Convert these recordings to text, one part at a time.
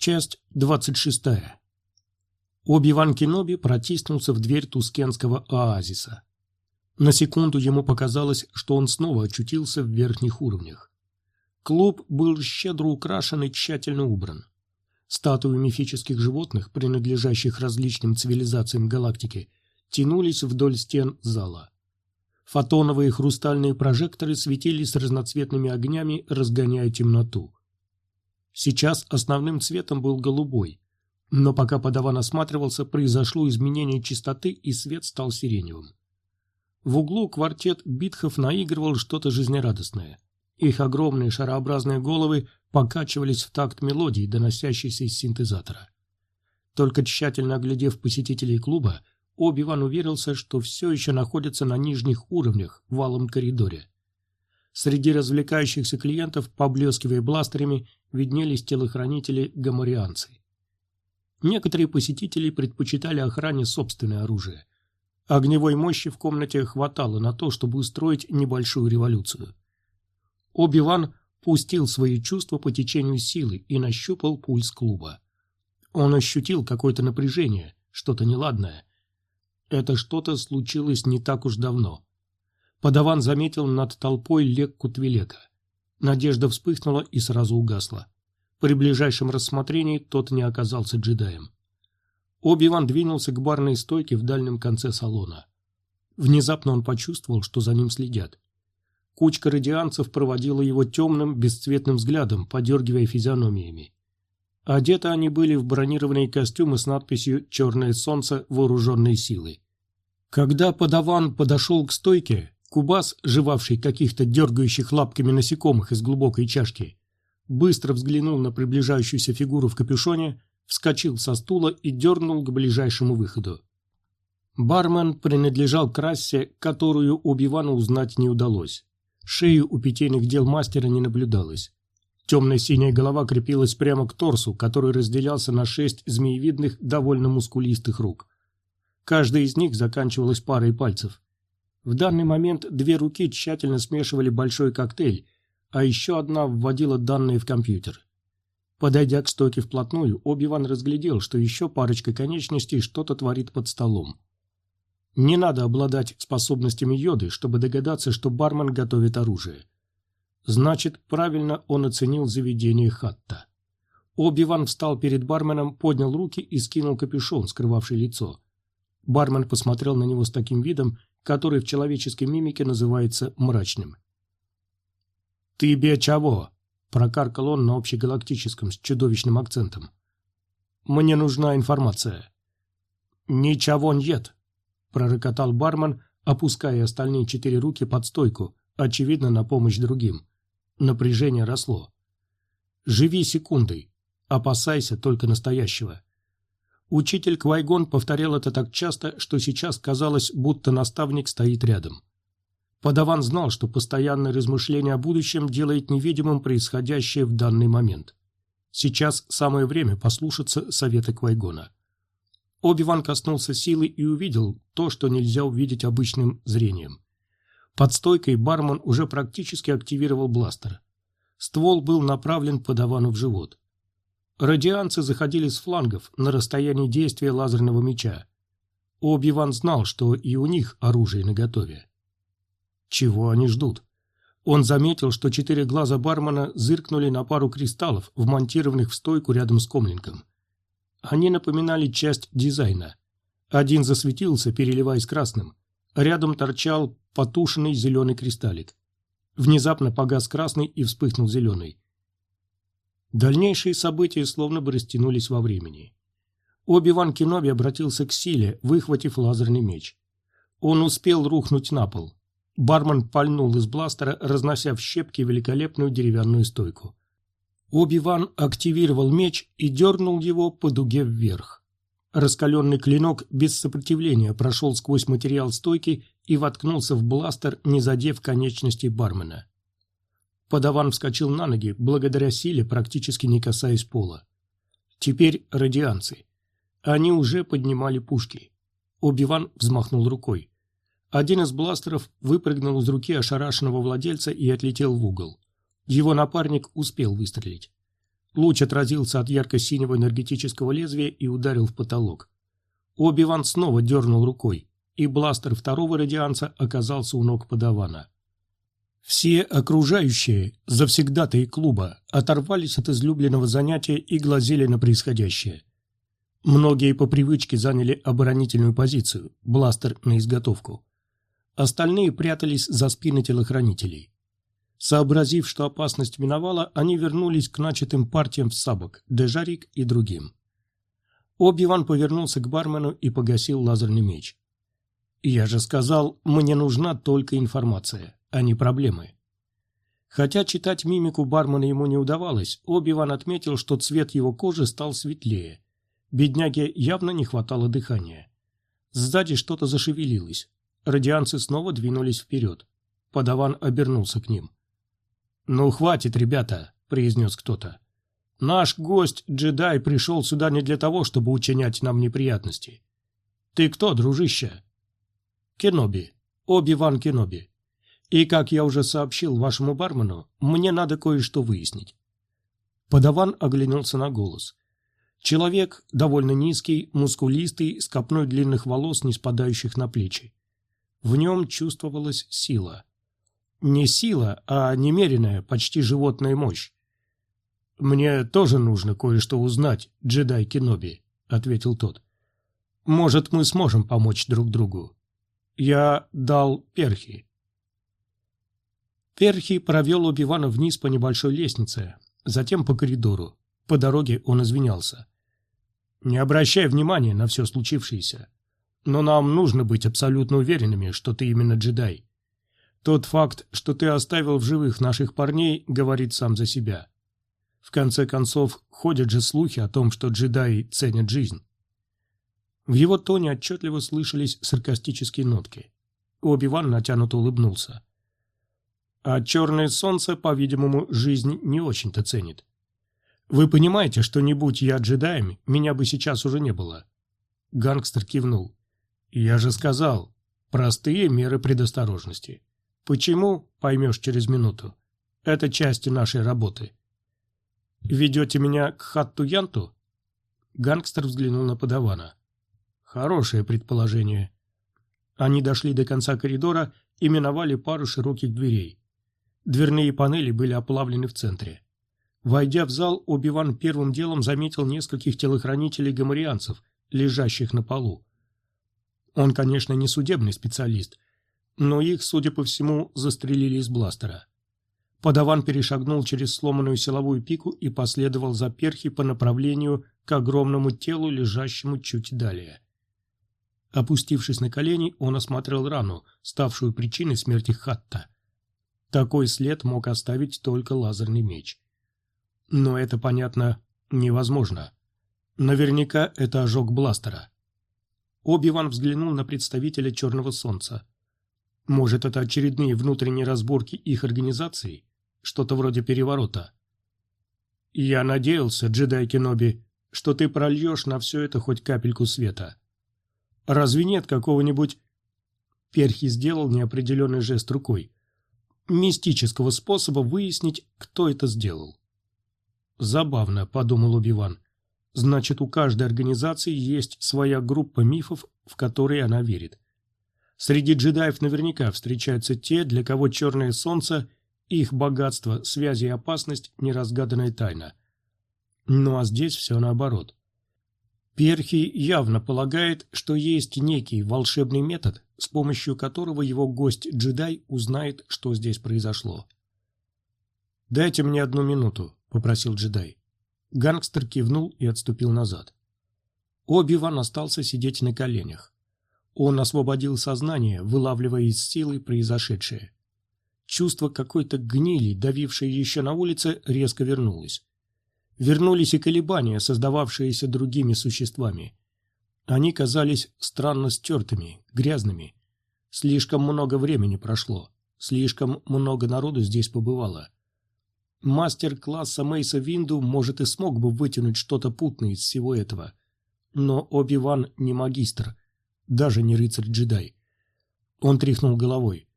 Часть 26. Оби-Ван Кеноби протиснулся в дверь Тускенского оазиса. На секунду ему показалось, что он снова очутился в верхних уровнях. Клуб был щедро украшен и тщательно убран. Статуи мифических животных, принадлежащих различным цивилизациям галактики, тянулись вдоль стен зала. Фотоновые хрустальные прожекторы светились разноцветными огнями, разгоняя темноту. Сейчас основным цветом был голубой, но пока подаван осматривался, произошло изменение частоты, и свет стал сиреневым. В углу квартет битхов наигрывал что-то жизнерадостное. Их огромные шарообразные головы покачивались в такт мелодии, доносящейся из синтезатора. Только тщательно оглядев посетителей клуба, Оби-Ван уверился, что все еще находится на нижних уровнях в валом коридоре. Среди развлекающихся клиентов, поблескивая бластерами, виднелись телохранители-гаморианцы. Некоторые посетители предпочитали охране собственное оружие. Огневой мощи в комнате хватало на то, чтобы устроить небольшую революцию. Оби-Ван пустил свои чувства по течению силы и нащупал пульс клуба. Он ощутил какое-то напряжение, что-то неладное. Это что-то случилось не так уж давно. Подаван заметил над толпой Лекку Твилека. Надежда вспыхнула и сразу угасла. При ближайшем рассмотрении тот не оказался джедаем. Оби-Ван двинулся к барной стойке в дальнем конце салона. Внезапно он почувствовал, что за ним следят. Кучка радианцев проводила его темным, бесцветным взглядом, подергивая физиономиями. Одеты они были в бронированные костюмы с надписью «Черное солнце. Вооруженные силы». Когда подаван подошел к стойке, Кубас, жевавший каких-то дергающих лапками насекомых из глубокой чашки, быстро взглянул на приближающуюся фигуру в капюшоне, вскочил со стула и дернул к ближайшему выходу. Бармен принадлежал к расе, которую Оби-Вану узнать не удалось. Шею у питейных дел мастера не наблюдалось. Темная синяя голова крепилась прямо к торсу, который разделялся на шесть змеевидных, довольно мускулистых рук. Каждая из них заканчивалась парой пальцев. В данный момент две руки тщательно смешивали большой коктейль, а еще одна вводила данные в компьютер. Подойдя к стойке вплотную, Оби-Ван разглядел, что еще парочка конечностей что-то творит под столом. Не надо обладать способностями йоды, чтобы догадаться, что бармен готовит оружие. Значит, правильно он оценил заведение Хатта. Оби-Ван встал перед барменом, поднял руки и скинул капюшон, скрывавший лицо. Бармен посмотрел на него с таким видом, который в человеческой мимике называется мрачным. «Ты бе чего?» – прокаркал он на общегалактическом с чудовищным акцентом. «Мне нужна информация». «Ничего нет», – пророкотал бармен, опуская остальные четыре руки под стойку, очевидно, на помощь другим. Напряжение росло. «Живи секундой. Опасайся только настоящего. Учитель Квайгон повторял это так часто, что сейчас казалось, будто наставник стоит рядом. Подаван знал, что постоянное размышление о будущем делает невидимым происходящее в данный момент. Сейчас самое время послушаться совета Квайгона. Оби-Ван коснулся силы и увидел то, что нельзя увидеть обычным зрением. Под стойкой бармен уже практически активировал бластер. Ствол был направлен подавану в живот. Радианцы заходили с флангов на расстоянии действия лазерного меча. Оби-Ван знал, что и у них оружие наготове. Чего они ждут? Он заметил, что четыре глаза бармена зыркнули на пару кристаллов, вмонтированных в стойку рядом с комлинком. Они напоминали часть дизайна. Один засветился, переливаясь красным. Рядом торчал потушенный зеленый кристаллик. Внезапно погас красный и вспыхнул зеленый. Дальнейшие события словно бы растянулись во времени. Оби-Ван Кеноби обратился к силе, выхватив лазерный меч. Он успел рухнуть на пол. Бармен пальнул из бластера, разнося в щепки великолепную деревянную стойку. Оби-Ван активировал меч и дернул его по дуге вверх. Раскаленный клинок без сопротивления прошел сквозь материал стойки и воткнулся в бластер, не задев конечностей бармена. Подаван вскочил на ноги, благодаря силе, практически не касаясь пола. Теперь радианцы. Они уже поднимали пушки. Оби-Ван взмахнул рукой. Один из бластеров выпрыгнул из руки ошарашенного владельца и отлетел в угол. Его напарник успел выстрелить. Луч отразился от ярко-синего энергетического лезвия и ударил в потолок. Оби-Ван снова дернул рукой, и бластер второго радианца оказался у ног подавана. Все окружающие, завсегдатые клуба, оторвались от излюбленного занятия и глазели на происходящее. Многие по привычке заняли оборонительную позицию, бластер на изготовку. Остальные прятались за спины телохранителей. Сообразив, что опасность миновала, они вернулись к начатым партиям в сабок, Дежарик и другим. Оби-Ван повернулся к бармену и погасил лазерный меч. «Я же сказал, мне нужна только информация, а не проблемы». Хотя читать мимику бармена ему не удавалось, Оби-Ван отметил, что цвет его кожи стал светлее. Бедняге явно не хватало дыхания. Сзади что-то зашевелилось. Радианцы снова двинулись вперед. Подаван обернулся к ним. «Ну, хватит, ребята», — произнес кто-то. «Наш гость, джедай, пришел сюда не для того, чтобы учинять нам неприятности. Ты кто, дружище?» «Кеноби. Оби-Ван Кеноби. И, как я уже сообщил вашему бармену, мне надо кое-что выяснить». Подаван оглянулся на голос. Человек довольно низкий, мускулистый, с копной длинных волос, не спадающих на плечи. В нем чувствовалась сила. Не сила, а немеренная, почти животная мощь. «Мне тоже нужно кое-что узнать, джедай Кеноби», — ответил тот. «Может, мы сможем помочь друг другу. Я дал перхи». Перхи провел Убивана вниз по небольшой лестнице, затем по коридору. По дороге он извинялся. «Не обращай внимания на все случившееся. Но нам нужно быть абсолютно уверенными, что ты именно джедай. Тот факт, что ты оставил в живых наших парней, говорит сам за себя. В конце концов, ходят же слухи о том, что джедаи ценят жизнь. В его тоне отчетливо слышались саркастические нотки. Оби-Ван натянуто улыбнулся. А черное солнце, по-видимому, жизнь не очень-то ценит. Вы понимаете, что не будь я джедаем, меня бы сейчас уже не было. Гангстер кивнул. Я же сказал, простые меры предосторожности. Почему, поймешь через минуту. Это части нашей работы. Ведете меня к Хатту-Янту? Гангстер взглянул на подавана. Хорошее предположение. Они дошли до конца коридора и миновали пару широких дверей. Дверные панели были оплавлены в центре. Войдя в зал, Оби-Ван первым делом заметил нескольких телохранителей-гамарианцев, лежащих на полу. Он, конечно, не судебный специалист, но их, судя по всему, застрелили из бластера. Подаван перешагнул через сломанную силовую пику и последовал за перхи по направлению к огромному телу, лежащему чуть далее. Опустившись на колени, он осмотрел рану, ставшую причиной смерти Хатта. Такой след мог оставить только лазерный меч. Но это, понятно, невозможно. Наверняка это ожог бластера. Оби-Ван взглянул на представителя Черного Солнца. Может, это очередные внутренние разборки их организации? Что-то вроде переворота. Я надеялся, джедай Кеноби, что ты прольешь на все это хоть капельку света. Разве нет какого-нибудь... Перхи сделал неопределенный жест рукой. Мистического способа выяснить, кто это сделал. Забавно, подумал Убиван. Значит, у каждой организации есть своя группа мифов, в которые она верит. Среди джедаев наверняка встречаются те, для кого черное солнце, их богатство, связи и опасность – неразгаданная тайна. Ну а здесь все наоборот. Перхи явно полагает, что есть некий волшебный метод, с помощью которого его гость-джедай узнает, что здесь произошло. «Дайте мне одну минуту», – попросил джедай. Гангстер кивнул и отступил назад. Оби-Ван остался сидеть на коленях. Он освободил сознание, вылавливая из силы произошедшее. Чувство какой-то гнили, давившее еще на улице, резко вернулось. Вернулись и колебания, создававшиеся другими существами. Они казались странно стертыми, грязными. Слишком много времени прошло, слишком много народу здесь побывало. Мастер класса Мейса Винду, может, и смог бы вытянуть что-то путное из всего этого. Но Оби-Ван не магистр – даже не рыцарь-джедай. Он тряхнул головой.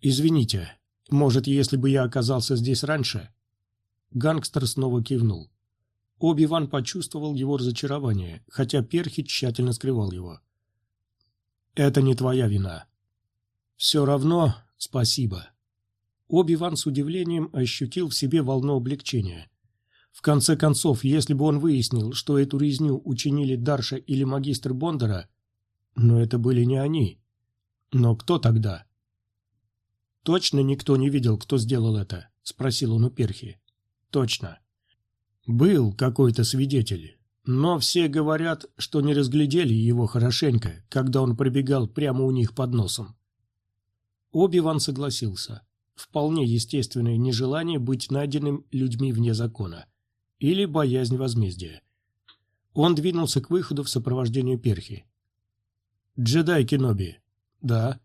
«Извините, может, если бы я оказался здесь раньше?» Гангстер снова кивнул. Оби-Ван почувствовал его разочарование, хотя Перхи тщательно скрывал его. «Это не твоя вина». «Все равно спасибо». Оби-Ван с удивлением ощутил в себе волну облегчения. В конце концов, если бы он выяснил, что эту резню учинили Дарша или магистр Бондара, но это были не они. Но кто тогда? «Точно никто не видел, кто сделал это?» – спросил он у Перхи. «Точно. Был какой-то свидетель, но все говорят, что не разглядели его хорошенько, когда он пробегал прямо у них под носом». Оби-Ван согласился. Вполне естественное нежелание быть найденным людьми вне закона или боязнь возмездия. Он двинулся к выходу в сопровождении Перхи. «Джедай Кеноби». «Да».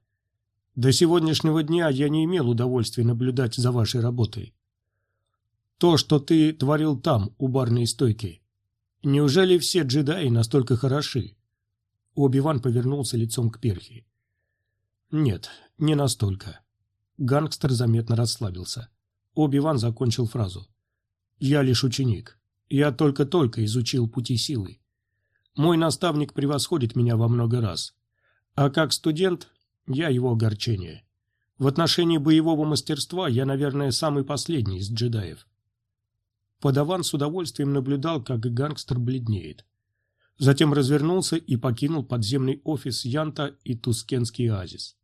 «До сегодняшнего дня я не имел удовольствия наблюдать за вашей работой. То, что ты творил там, у барной стойки. Неужели все джедаи настолько хороши?» Оби-Ван повернулся лицом к Перхи. «Нет, не настолько». Гангстер заметно расслабился. Оби-Ван закончил фразу. Я лишь ученик. Я только-только изучил пути силы. Мой наставник превосходит меня во много раз. А как студент, я его огорчение. В отношении боевого мастерства я, наверное, самый последний из джедаев. Подаван с удовольствием наблюдал, как гангстер бледнеет. Затем развернулся и покинул подземный офис Янта и Тускенский оазис.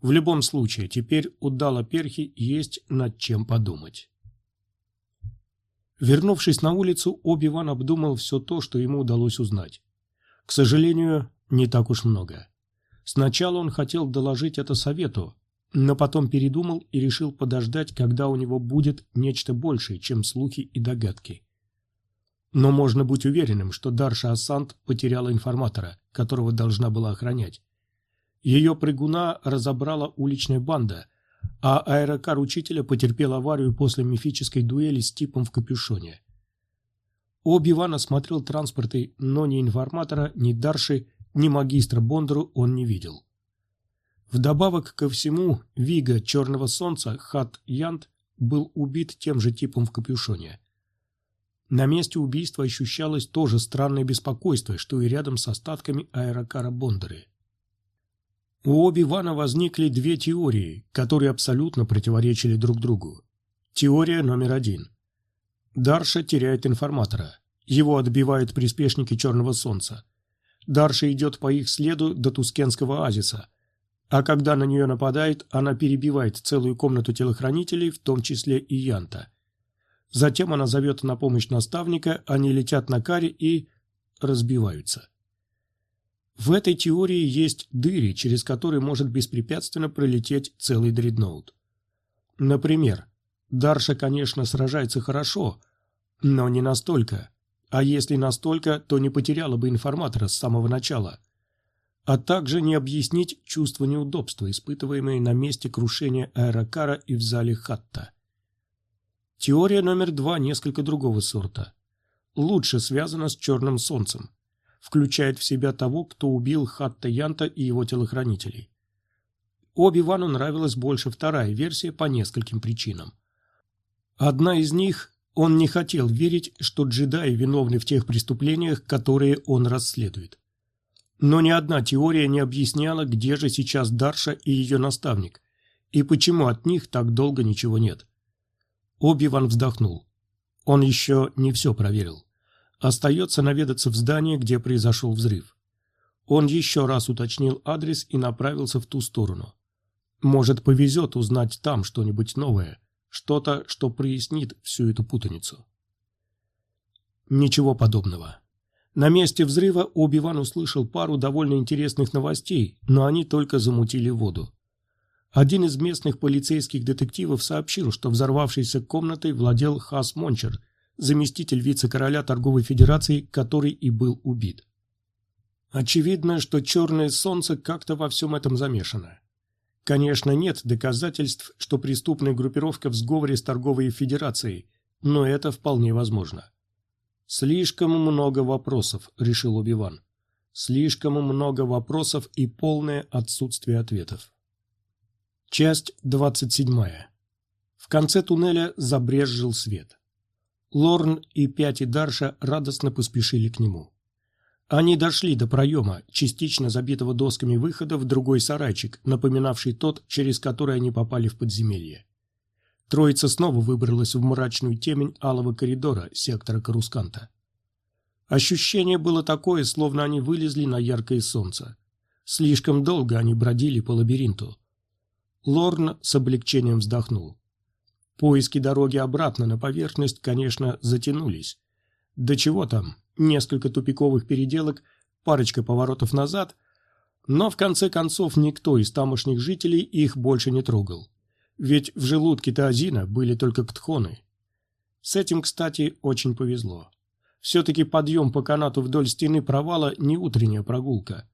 В любом случае, теперь у Дала Перхи есть над чем подумать. Вернувшись на улицу, Оби-Ван обдумал все то, что ему удалось узнать. К сожалению, не так уж много. Сначала он хотел доложить это совету, но потом передумал и решил подождать, когда у него будет нечто большее, чем слухи и догадки. Но можно быть уверенным, что Дарша Асант потеряла информатора, которого должна была охранять. Ее прыгуна разобрала уличная банда – а аэрокар учителя потерпел аварию после мифической дуэли с типом в капюшоне. Оби-Ван осмотрел транспорты, но ни информатора, ни Дарши, ни магистра Бондару он не видел. Вдобавок ко всему, Вига Черного Солнца, Хат Янт, был убит тем же типом в капюшоне. На месте убийства ощущалось то же странное беспокойство, что и рядом с остатками аэрокара Бондары. У Оби-Вана возникли две теории, которые абсолютно противоречили друг другу. Теория номер один. Дарша теряет информатора. Его отбивают приспешники Черного Солнца. Дарша идет по их следу до Тускенского оазиса. А когда на нее нападает, она перебивает целую комнату телохранителей, в том числе и Янта. Затем она зовет на помощь наставника, они летят на каре и разбиваются. В этой теории есть дыры, через которые может беспрепятственно пролететь целый дредноут. Например, Дарша, конечно, сражается хорошо, но не настолько. А если настолько, то не потеряла бы информатора с самого начала. А также не объяснить чувство неудобства, испытываемое на месте крушения аэрокара и в зале Хатта. Теория номер два несколько другого сорта. Лучше связана с черным солнцем включает в себя того, кто убил Хатта Янта и его телохранителей. Оби-Вану нравилась больше вторая версия по нескольким причинам. Одна из них – он не хотел верить, что джедаи виновны в тех преступлениях, которые он расследует. Но ни одна теория не объясняла, где же сейчас Дарша и ее наставник, и почему от них так долго ничего нет. Оби-Ван вздохнул. Он еще не все проверил. Остается наведаться в здание, где произошел взрыв. Он еще раз уточнил адрес и направился в ту сторону. Может, повезет узнать там что-нибудь новое, что-то, что прояснит всю эту путаницу. Ничего подобного. На месте взрыва Оби-Ван услышал пару довольно интересных новостей, но они только замутили воду. Один из местных полицейских детективов сообщил, что взорвавшейся комнатой владел Хас Мончер – заместитель вице-короля торговой федерации, который и был убит. Очевидно, что черное солнце как-то во всем этом замешано. Конечно, нет доказательств, что преступная группировка в сговоре с торговой федерацией, но это вполне возможно. Слишком много вопросов, решил Убиван. Слишком много вопросов и полное отсутствие ответов. Часть 27. В конце туннеля забрезжил свет. Лорн и Пять и Дарша радостно поспешили к нему. Они дошли до проема, частично забитого досками выхода в другой сарайчик, напоминавший тот, через который они попали в подземелье. Троица снова выбралась в мрачную темень алого коридора сектора Карусканта. Ощущение было такое, словно они вылезли на яркое солнце. Слишком долго они бродили по лабиринту. Лорн с облегчением вздохнул. Поиски дороги обратно на поверхность, конечно, затянулись. Да чего там, несколько тупиковых переделок, парочка поворотов назад, но в конце концов никто из тамошних жителей их больше не трогал. Ведь в желудке Таазина были только ктхоны. С этим, кстати, очень повезло. Все-таки подъем по канату вдоль стены провала не утренняя прогулка,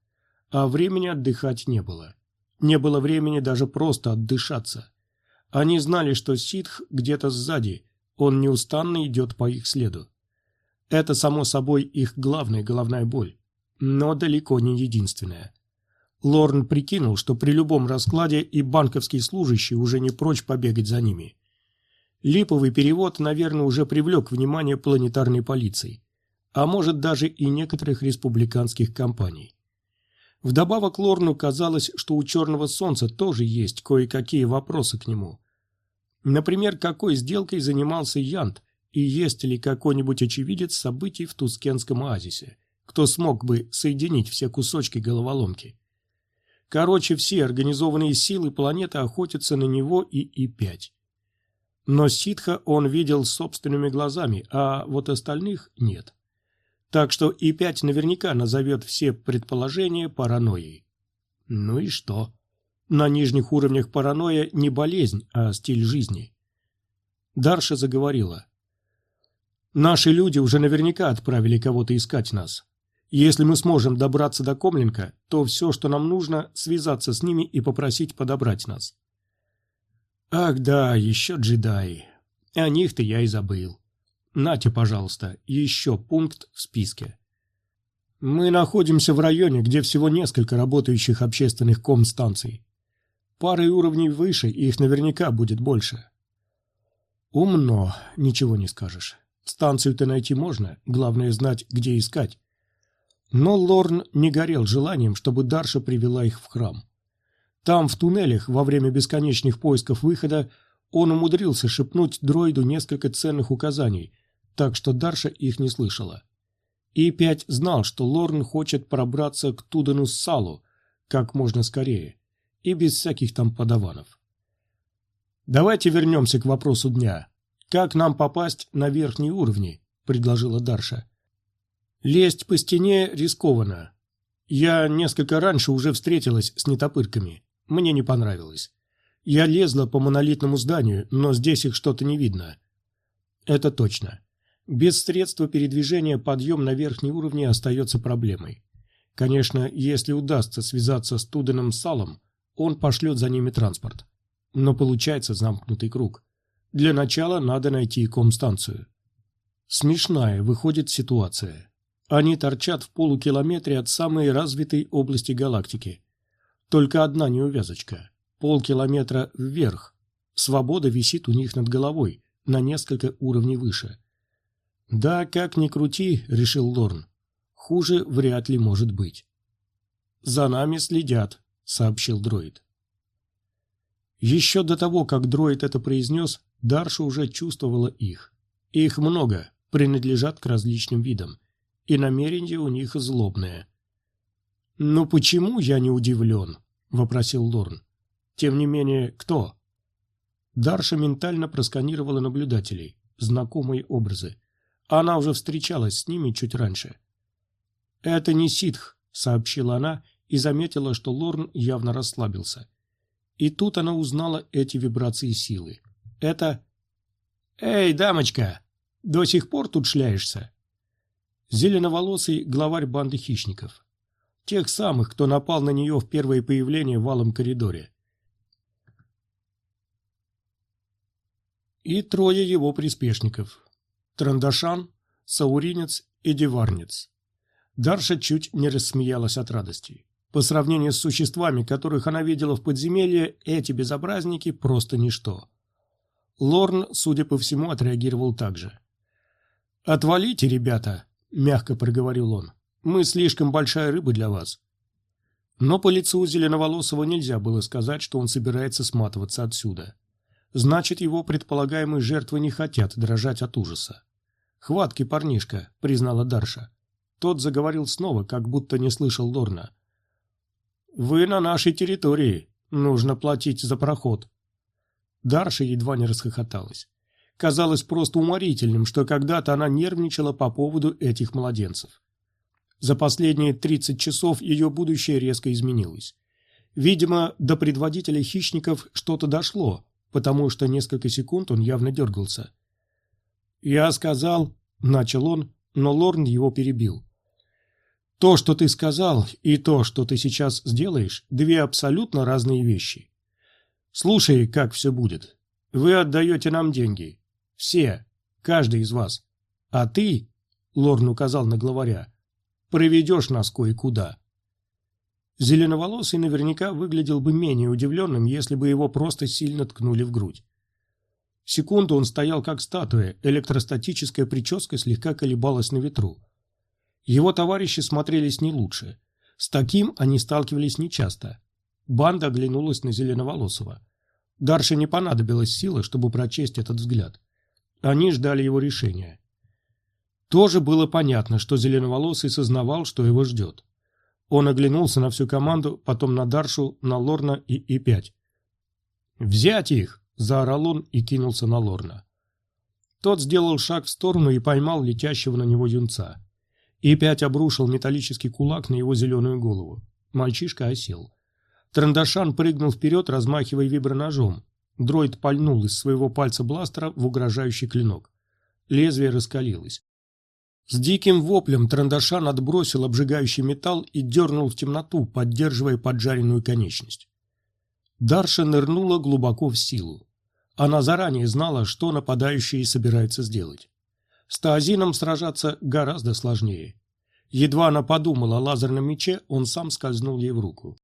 а времени отдыхать не было. Не было времени даже просто отдышаться. Они знали, что ситх где-то сзади, он неустанно идет по их следу. Это, само собой, их главная головная боль, но далеко не единственная. Лорн прикинул, что при любом раскладе и банковский служащий уже не прочь побегать за ними. Липовый перевод, наверное, уже привлек внимание планетарной полиции, а может даже и некоторых республиканских компаний. Вдобавок Лорну казалось, что у Черного Солнца тоже есть кое-какие вопросы к нему. Например, какой сделкой занимался Янт – и есть ли какой-нибудь очевидец событий в Тускенском оазисе, кто смог бы соединить все кусочки головоломки. Короче, все организованные силы планеты охотятся на него и И-5. Но ситха он видел собственными глазами, а вот остальных нет. Так что И-5 наверняка назовет все предположения паранойей. Ну и что? На нижних уровнях паранойя не болезнь, а стиль жизни. Дарша заговорила. Наши люди уже наверняка отправили кого-то искать нас. Если мы сможем добраться до Комленка, то все, что нам нужно, связаться с ними и попросить подобрать нас. Ах да, еще джедаи. О них-то я и забыл. Нате, пожалуйста, еще пункт в списке. Мы находимся в районе, где всего несколько работающих общественных комстанций. Парой уровней выше, и их наверняка будет больше. Умно, ничего не скажешь. Станцию-то найти можно, главное знать, где искать. Но Лорн не горел желанием, чтобы Дарша привела их в храм. Там, в туннелях, во время бесконечных поисков выхода, он умудрился шепнуть дроиду несколько ценных указаний, так что Дарша их не слышала. И пять знал, что Лорн хочет пробраться к Тудану Салу как можно скорее, и без всяких там подаванов. «Давайте вернемся к вопросу дня», «Как нам попасть на верхние уровни?» – предложила Дарша. «Лезть по стене рискованно. Я несколько раньше уже встретилась с нетопырками. Мне не понравилось. Я лезла по монолитному зданию, но здесь их что-то не видно». «Это точно. Без средства передвижения подъем на верхние уровни остается проблемой. Конечно, если удастся связаться с Туденом Салом, он пошлет за ними транспорт. Но получается замкнутый круг. Для начала надо найти комстанцию. Смешная выходит ситуация. Они торчат в полукилометре от самой развитой области галактики. Только одна неувязочка. Полкилометра вверх. Свобода висит у них над головой, на несколько уровней выше. «Да, как ни крути», — решил Лорн. «Хуже вряд ли может быть». «За нами следят», — сообщил дроид. Еще до того, как дроид это произнес, Дарша уже чувствовала их. Их много, принадлежат к различным видам, и намерения у них злобные. «Ну почему я не удивлен?» – вопросил Лорн. «Тем не менее, кто?» Дарша ментально просканировала наблюдателей, знакомые образы. Она уже встречалась с ними чуть раньше. «Это не ситх», — сообщила она и заметила, что Лорн явно расслабился. И тут она узнала эти вибрации силы. Это... «Эй, дамочка, до сих пор тут шляешься?» Зеленоволосый главарь банды хищников. Тех самых, кто напал на нее в первое появление в алом коридоре. И трое его приспешников. Трандашан, Сауринец и Деварнец. Дарша чуть не рассмеялась от радости. По сравнению с существами, которых она видела в подземелье, эти безобразники просто ничто. Лорн, судя по всему, отреагировал так же. «Отвалите, ребята», — мягко проговорил он. «Мы слишком большая рыба для вас». Но по лицу Зеленоволосого нельзя было сказать, что он собирается сматываться отсюда. Значит, его предполагаемые жертвы не хотят дрожать от ужаса. «Хватки, парнишка», — признала Дарша. Тот заговорил снова, как будто не слышал Лорна. «Вы на нашей территории. Нужно платить за проход». Дарша едва не расхохоталась. Казалось просто уморительным, что когда-то она нервничала по поводу этих младенцев. За последние 30 часов ее будущее резко изменилось. Видимо, до предводителя хищников что-то дошло, потому что несколько секунд он явно дергался. «Я сказал...» — начал он, но Лорн его перебил. «То, что ты сказал, и то, что ты сейчас сделаешь, две абсолютно разные вещи. Слушай, как все будет. Вы отдаете нам деньги. Все. Каждый из вас. А ты, — Лорн указал на главаря, — проведешь нас кое-куда. Зеленоволосый наверняка выглядел бы менее удивленным, если бы его просто сильно ткнули в грудь. Секунду он стоял как статуя, электростатическая прическа слегка колебалась на ветру. Его товарищи смотрелись не лучше. С таким они сталкивались нечасто. Банда оглянулась на Зеленоволосого. Дарше не понадобилась сила, чтобы прочесть этот взгляд. Они ждали его решения. Тоже было понятно, что Зеленоволосый сознавал, что его ждет. Он оглянулся на всю команду, потом на Даршу, на Лорна и И-5. «Взять их!» – заорал он и кинулся на Лорна. Тот сделал шаг в сторону и поймал летящего на него юнца. И-5 обрушил металлический кулак на его зеленую голову. Мальчишка осел. Трандашан прыгнул вперед, размахивая виброножом. Дроид пальнул из своего пальца бластера в угрожающий клинок. Лезвие раскалилось. С диким воплем Трандашан отбросил обжигающий металл и дернул в темноту, поддерживая поджаренную конечность. Дарша нырнула глубоко в силу. Она заранее знала, что нападающий собирается сделать. С Таазином сражаться гораздо сложнее. Едва она подумала о лазерном мече, он сам скользнул ей в руку.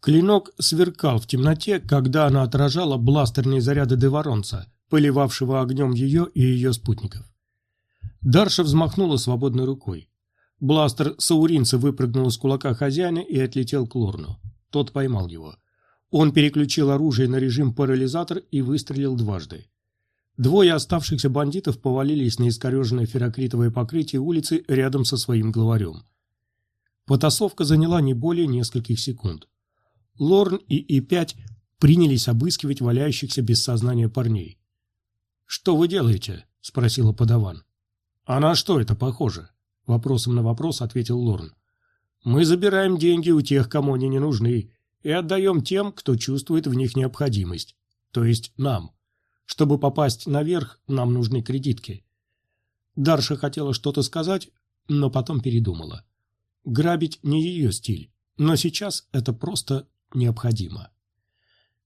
Клинок сверкал в темноте, когда она отражала бластерные заряды Деворонца, поливавшего огнем ее и ее спутников. Дарша взмахнула свободной рукой. Бластер Сауринца выпрыгнул из кулака хозяина и отлетел к Лорну. Тот поймал его. Он переключил оружие на режим парализатор и выстрелил дважды. Двое оставшихся бандитов повалились на искореженное ферокритовое покрытие улицы рядом со своим главарем. Потасовка заняла не более нескольких секунд. Лорн и И-5 принялись обыскивать валяющихся без сознания парней. «Что вы делаете?» – спросила подаван. «А на что это похоже?» – вопросом на вопрос ответил Лорн. «Мы забираем деньги у тех, кому они не нужны, и отдаем тем, кто чувствует в них необходимость, то есть нам. Чтобы попасть наверх, нам нужны кредитки». Дарша хотела что-то сказать, но потом передумала. Грабить не ее стиль, но сейчас это просто необходимо.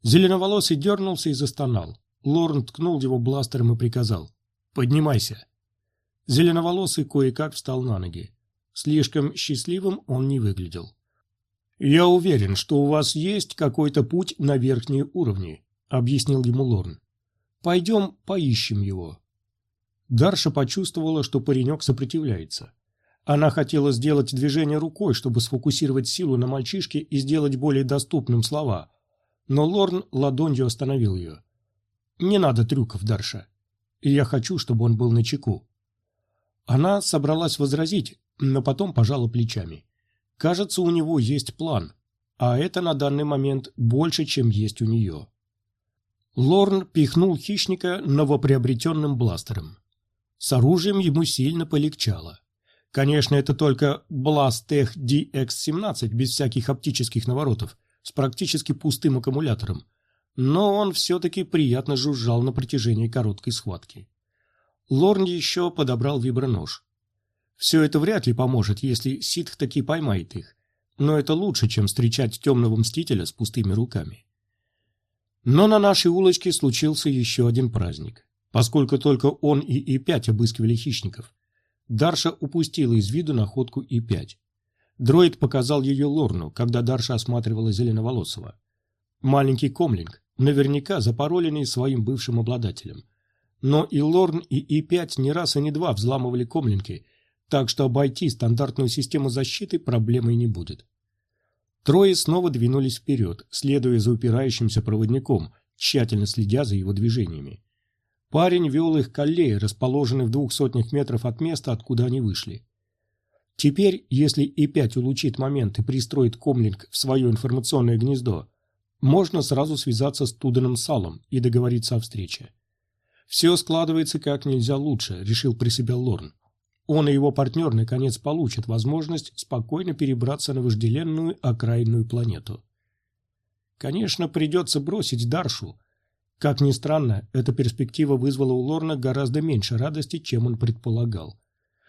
Зеленоволосый дернулся и застонал. Лорн ткнул его бластером и приказал «Поднимайся». Зеленоволосый кое-как встал на ноги. Слишком счастливым он не выглядел. «Я уверен, что у вас есть какой-то путь на верхние уровни», — объяснил ему Лорн. «Пойдем поищем его». Дарша почувствовала, что паренек сопротивляется. Она хотела сделать движение рукой, чтобы сфокусировать силу на мальчишке и сделать более доступным слова. Но Лорн ладонью остановил ее. «Не надо трюков, Дарша. Я хочу, чтобы он был на чеку». Она собралась возразить, но потом пожала плечами. Кажется, у него есть план, а это на данный момент больше, чем есть у нее. Лорн пихнул хищника новоприобретенным бластером. С оружием ему сильно полегчало. Конечно, это только Blastech DX-17 без всяких оптических наворотов, с практически пустым аккумулятором, но он все-таки приятно жужжал на протяжении короткой схватки. Лорн еще подобрал вибронож. Все это вряд ли поможет, если ситх таки поймает их, но это лучше, чем встречать темного мстителя с пустыми руками. Но на нашей улочке случился еще один праздник, поскольку только он и И-5 обыскивали хищников – Дарша упустила из виду находку И-5. Дроид показал ее Лорну, когда Дарша осматривала Зеленоволосого. Маленький комлинг, наверняка запароленный своим бывшим обладателем. Но и Лорн, и И-5 не раз и не два взламывали комлинки, так что обойти стандартную систему защиты проблемой не будет. Трое снова двинулись вперед, следуя за упирающимся проводником, тщательно следя за его движениями. Парень вел их к аллее, расположенной в двух сотнях метров от места, откуда они вышли. Теперь, если И-5 улучит момент и пристроит комлинг в свое информационное гнездо, можно сразу связаться с Туданом Салом и договориться о встрече. «Все складывается как нельзя лучше», — решил при себе Лорн. Он и его партнер наконец получат возможность спокойно перебраться на вожделенную окраинную планету. Конечно, придется бросить Даршу. Как ни странно, эта перспектива вызвала у Лорна гораздо меньше радости, чем он предполагал.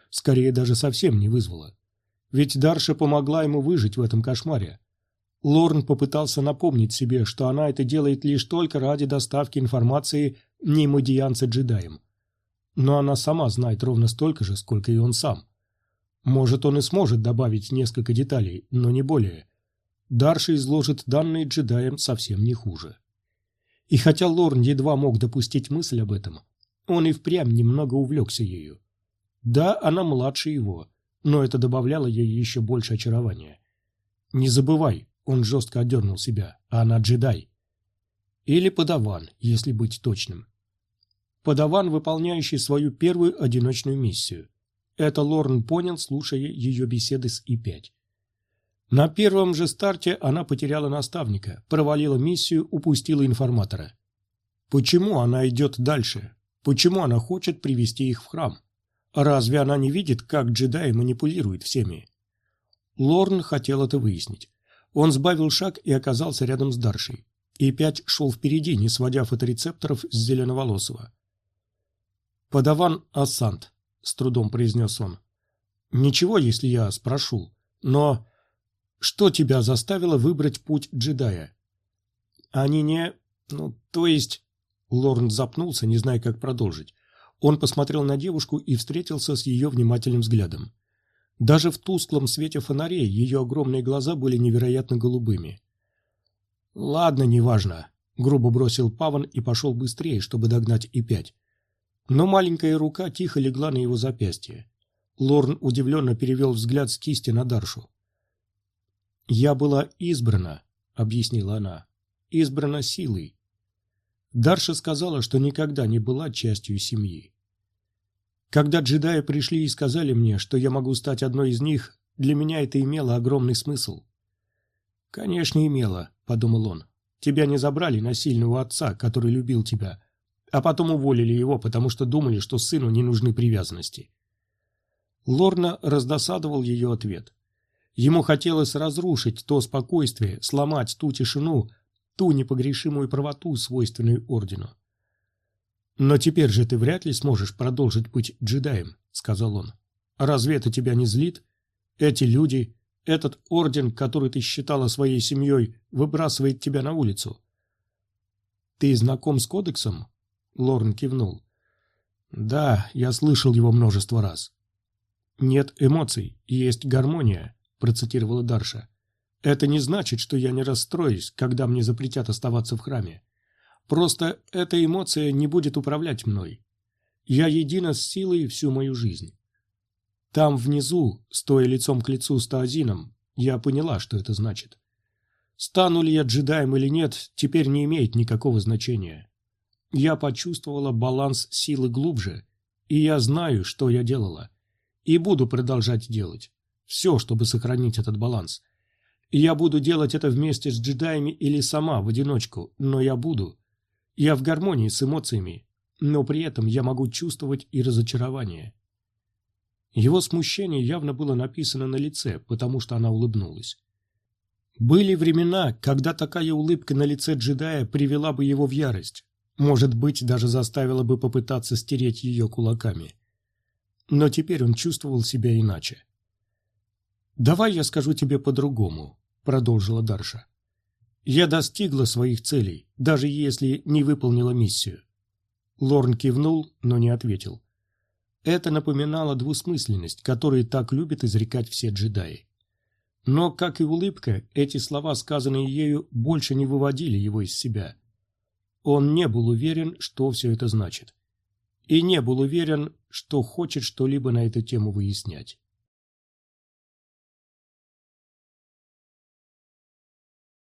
Скорее, даже совсем не вызвала. Ведь Дарша помогла ему выжить в этом кошмаре. Лорн попытался напомнить себе, что она это делает лишь только ради доставки информации немодиянца-джедаям но она сама знает ровно столько же, сколько и он сам. Может, он и сможет добавить несколько деталей, но не более. Дарши изложит данные джедаям совсем не хуже. И хотя Лорн едва мог допустить мысль об этом, он и впрямь немного увлекся ею. Да, она младше его, но это добавляло ей еще больше очарования. Не забывай, он жестко отдернул себя, а она джедай. Или подаван, если быть точным подаван, выполняющий свою первую одиночную миссию. Это Лорн понял, слушая ее беседы с И-5. На первом же старте она потеряла наставника, провалила миссию, упустила информатора. Почему она идет дальше? Почему она хочет привести их в храм? Разве она не видит, как джедаи манипулируют всеми? Лорн хотел это выяснить. Он сбавил шаг и оказался рядом с Даршей. И-5 шел впереди, не сводя фоторецепторов с зеленоволосого. «Подаван Ассант», — с трудом произнес он. «Ничего, если я спрошу, но что тебя заставило выбрать путь джедая?» «Они не... ну, то есть...» Лорн запнулся, не зная, как продолжить. Он посмотрел на девушку и встретился с ее внимательным взглядом. Даже в тусклом свете фонарей ее огромные глаза были невероятно голубыми. «Ладно, неважно», — грубо бросил Паван и пошел быстрее, чтобы догнать И-5 но маленькая рука тихо легла на его запястье. Лорн удивленно перевел взгляд с кисти на Даршу. «Я была избрана», — объяснила она, — «избрана силой». Дарша сказала, что никогда не была частью семьи. Когда джедаи пришли и сказали мне, что я могу стать одной из них, для меня это имело огромный смысл. «Конечно, имело», — подумал он. «Тебя не забрали насильного отца, который любил тебя, а потом уволили его, потому что думали, что сыну не нужны привязанности. Лорна раздосадовал ее ответ. Ему хотелось разрушить то спокойствие, сломать ту тишину, ту непогрешимую правоту, свойственную Ордену. «Но теперь же ты вряд ли сможешь продолжить быть джедаем», — сказал он. «Разве это тебя не злит? Эти люди, этот Орден, который ты считала своей семьей, выбрасывает тебя на улицу». «Ты знаком с Кодексом?» Лорн кивнул. «Да, я слышал его множество раз». «Нет эмоций, есть гармония», – процитировала Дарша. «Это не значит, что я не расстроюсь, когда мне запретят оставаться в храме. Просто эта эмоция не будет управлять мной. Я едина с силой всю мою жизнь. Там внизу, стоя лицом к лицу с Таазином, я поняла, что это значит. Стану ли я джедаем или нет, теперь не имеет никакого значения. Я почувствовала баланс силы глубже, и я знаю, что я делала. И буду продолжать делать. Все, чтобы сохранить этот баланс. я буду делать это вместе с джедаями или сама, в одиночку, но я буду. Я в гармонии с эмоциями, но при этом я могу чувствовать и разочарование. Его смущение явно было написано на лице, потому что она улыбнулась. Были времена, когда такая улыбка на лице джедая привела бы его в ярость, может быть, даже заставила бы попытаться стереть ее кулаками. Но теперь он чувствовал себя иначе. «Давай я скажу тебе по-другому», — продолжила Дарша. «Я достигла своих целей, даже если не выполнила миссию». Лорн кивнул, но не ответил. Это напоминало двусмысленность, которую так любят изрекать все джедаи. Но, как и улыбка, эти слова, сказанные ею, больше не выводили его из себя. Он не был уверен, что все это значит. и не был уверен, что хочет что-либо на эту тему выяснять.